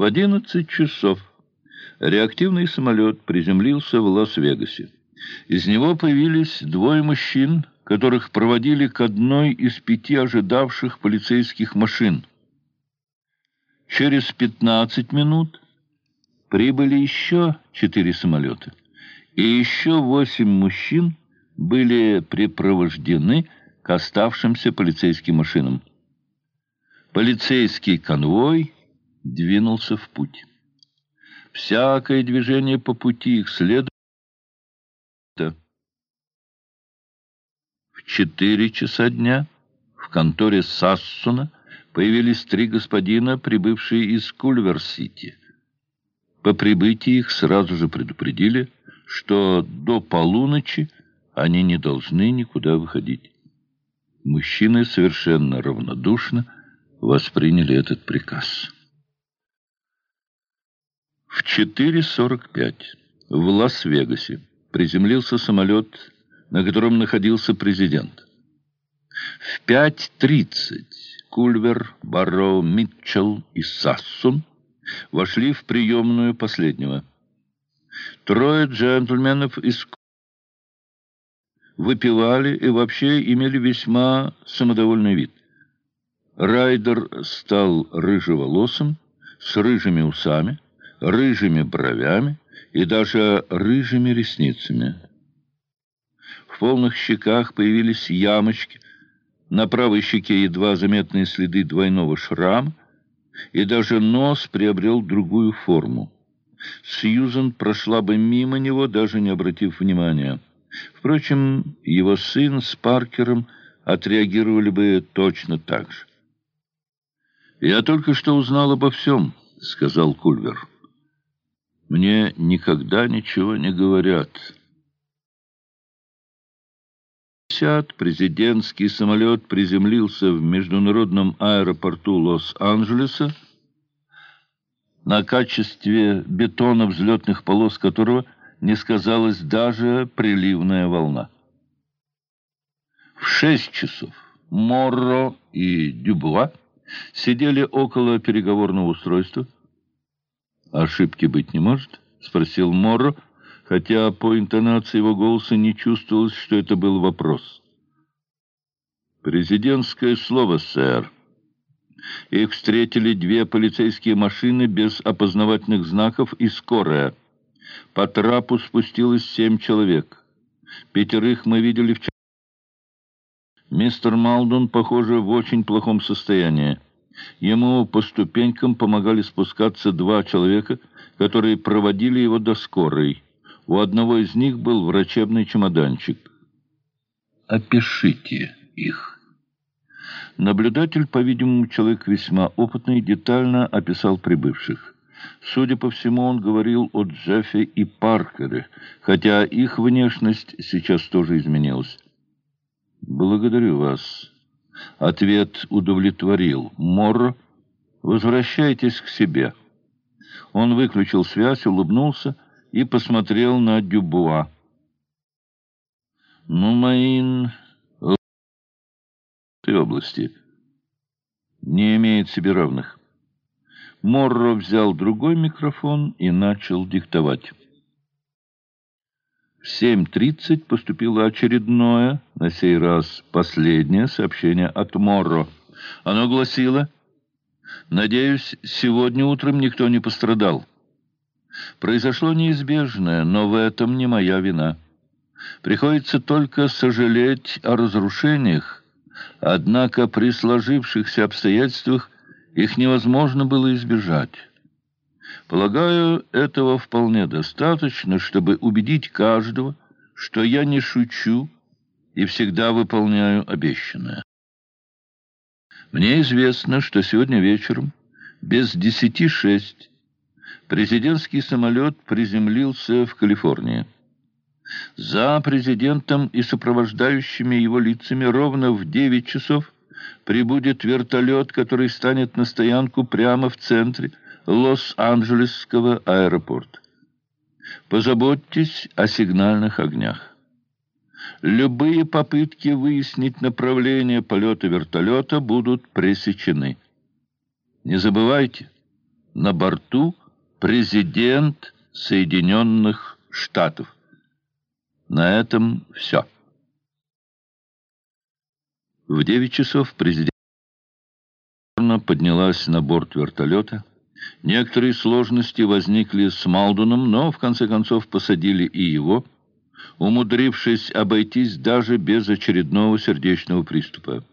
В одиннадцать часов реактивный самолет приземлился в Лас-Вегасе. Из него появились двое мужчин, которых проводили к одной из пяти ожидавших полицейских машин. Через пятнадцать минут прибыли еще четыре самолета, и еще восемь мужчин были припровождены к оставшимся полицейским машинам. Полицейский конвой двинулся в путь. Всякое движение по пути их следования. В четыре часа дня в конторе Сассуна появились три господина, прибывшие из Кульвер-Сити. По прибытии их сразу же предупредили, что до полуночи они не должны никуда выходить. Мужчины совершенно равнодушно восприняли этот приказ. В 4.45 в Лас-Вегасе приземлился самолет, на котором находился президент. В 5.30 Кульвер, Барроу, Митчелл и Сассун вошли в приемную последнего. Трое джентльменов из выпивали и вообще имели весьма самодовольный вид. Райдер стал рыжеволосым, с рыжими усами, рыжими бровями и даже рыжими ресницами. В полных щеках появились ямочки, на правой щеке едва заметные следы двойного шрама, и даже нос приобрел другую форму. Сьюзен прошла бы мимо него, даже не обратив внимания. Впрочем, его сын с Паркером отреагировали бы точно так же. «Я только что узнал обо всем», — сказал Кульвер. «Мне никогда ничего не говорят». Президентский самолет приземлился в международном аэропорту Лос-Анджелеса, на качестве бетона взлетных полос которого – не сказалась даже приливная волна. В шесть часов Морро и Дюбуа сидели около переговорного устройства. «Ошибки быть не может?» — спросил Морро, хотя по интонации его голоса не чувствовалось, что это был вопрос. «Президентское слово, сэр». Их встретили две полицейские машины без опознавательных знаков и скорая. По трапу спустилось семь человек. Пятерых мы видели вчера. Мистер Малдун, похоже, в очень плохом состоянии. Ему по ступенькам помогали спускаться два человека, которые проводили его до скорой. У одного из них был врачебный чемоданчик. «Опишите их». Наблюдатель, по-видимому, человек весьма опытный, детально описал прибывших. Судя по всему, он говорил о Джеффе и Паркере, хотя их внешность сейчас тоже изменилась. «Благодарю вас». Ответ удовлетворил. «Морро, возвращайтесь к себе». Он выключил связь, улыбнулся и посмотрел на Дюбуа. «Ну, Маин...» в области не имеет себе равных. Морро взял другой микрофон и начал диктовать. В 7.30 поступило очередное, на сей раз последнее сообщение от Морро. Оно гласило «Надеюсь, сегодня утром никто не пострадал. Произошло неизбежное, но в этом не моя вина. Приходится только сожалеть о разрушениях, однако при сложившихся обстоятельствах их невозможно было избежать. Полагаю, этого вполне достаточно, чтобы убедить каждого, что я не шучу и всегда выполняю обещанное. Мне известно, что сегодня вечером, без десяти шесть, президентский самолет приземлился в Калифорнии. За президентом и сопровождающими его лицами ровно в девять часов прибудет вертолет, который станет на стоянку прямо в центре Лос-Анджелесского аэропорта. Позаботьтесь о сигнальных огнях. Любые попытки выяснить направление полета вертолета будут пресечены. Не забывайте, на борту президент Соединенных Штатов. На этом все. В девять часов президент поднялась на борт вертолета. Некоторые сложности возникли с Малдуном, но в конце концов посадили и его, умудрившись обойтись даже без очередного сердечного приступа.